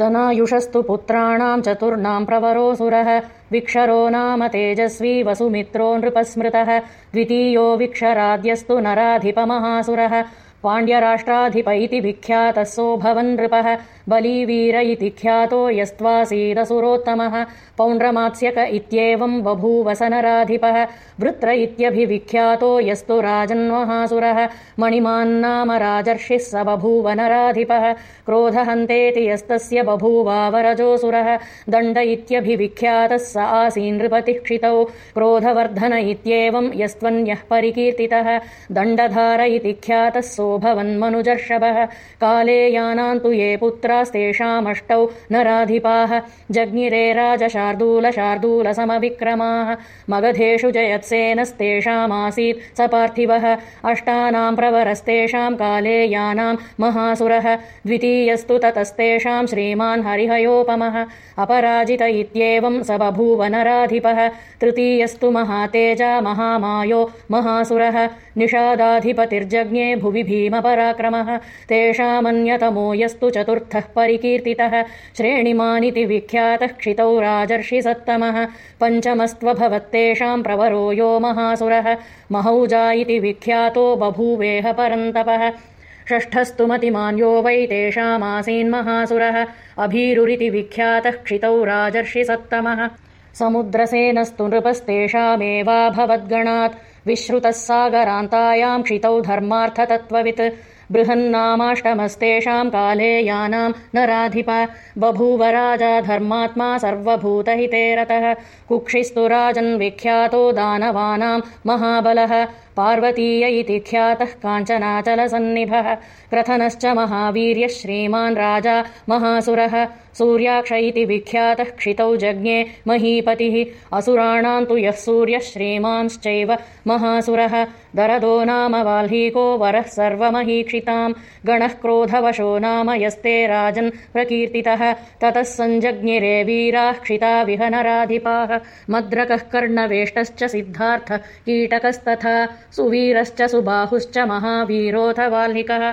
दनायुषस्तु पुत्राणाम् चतुर्णाम् प्रवरोऽसुरः विक्षरो नाम तेजस्वी वसुमित्रो नृपस्मृतः द्वितीयो विक्षराद्यस्तु नराधिपमहासुरः पाण्ड्यराष्ट्राधिप इति सोऽभवन् नृपः बलीवीर इति ख्यातो यस्त्वासीदसुरोत्तमः पौण्ड्रमात्स्यक इत्येवम् बभूवसनराधिपः वृत्र इत्यभिविख्यातो यस्तु राजन्महासुरः मणिमान्नाम राजर्षिः स बभूवनराधिपः क्रोधहन्तेति यस्तस्य बभूवावरजोऽसुरः दण्ड इत्यभिविख्यातः स आसीनृपतिः क्षितौ क्रोधवर्धन इत्येवम् यस्त्वन्यः परिकीर्तितः दण्डधार इति ख्यातः सोऽभवन्मनुजर्षभः काले यानान्तु ये पुत्र तेषामष्टौ नराधिपाः। जज्ञिरे राजशार्दूलशार्दूलसमविक्रमाः। मगधेषु जयत्सेनस्तेषामासीत् स पार्थिवः। अष्टानाम् प्रवरस्तेषाम् काले यानाम् महासुरः। द्वितीयस्तु ततस्तेषाम् श्रीमान् हरिहयोपमः। अपराजित इत्येवम् स बभूव नराधिपः। तृतीयस्तु महातेजा महामायो महासुरः। निषादाधिपतिर्जज्ञे भुवि भीमपराक्रमः तेषामन्यतमो यस्तु चतुर्थः परिकीर्तितः श्रेणिमानिति विख्यातः क्षितौ राजर्षि सत्तमः पञ्चमस्त्वभवत्तेषाम् प्रवरो यो महासुरः महौजा इति विख्यातो बभूवेह परन्तपः षष्ठस्तु मतिमान्यो वै तेषामासीन्महासुरः अभीरुरिति विख्यातः क्षितौ राजर्षि सत्तमः समुद्रसेनस्तु नृपस्तेषामेवाभवद्गणात् विश्रुतः सागरान्तायाम् क्षितौ धर्मार्थतत्त्ववित्। बृहन्नामाष्टमस्तेषाम् काले यानाम् नराधिप। बभूव राजा धर्मात्मा सर्वभूतहिते रतः। कुक्षिस्तु राजन् विख्यातो दानवानाम् महाबलः पार्वतीय इति ख्यातः काञ्चनाचलसन्निभः क्रथनश्च महावीर्यः श्रीमान् राजा महासुरः सूर्याक्ष इति विख्यातः क्षितौ जज्ञे महीपतिः असुराणाम् तु यः सूर्यः श्रीमांश्चैव महासुरः दरदो नाम वाल्हीको वरः सर्वमहीक्षिताम् गणः क्रोधवशो नाम यस्ते राजन् प्रकीर्तितः ततः सञ्जज्ञिरे वीराः क्षिता विहनराधिपाः मद्रकः कर्णवेष्टश्च सिद्धार्थः कीटकस्तथा सुवीरश्च सुबाहुश्च महावीरोऽथ वाल्हिकः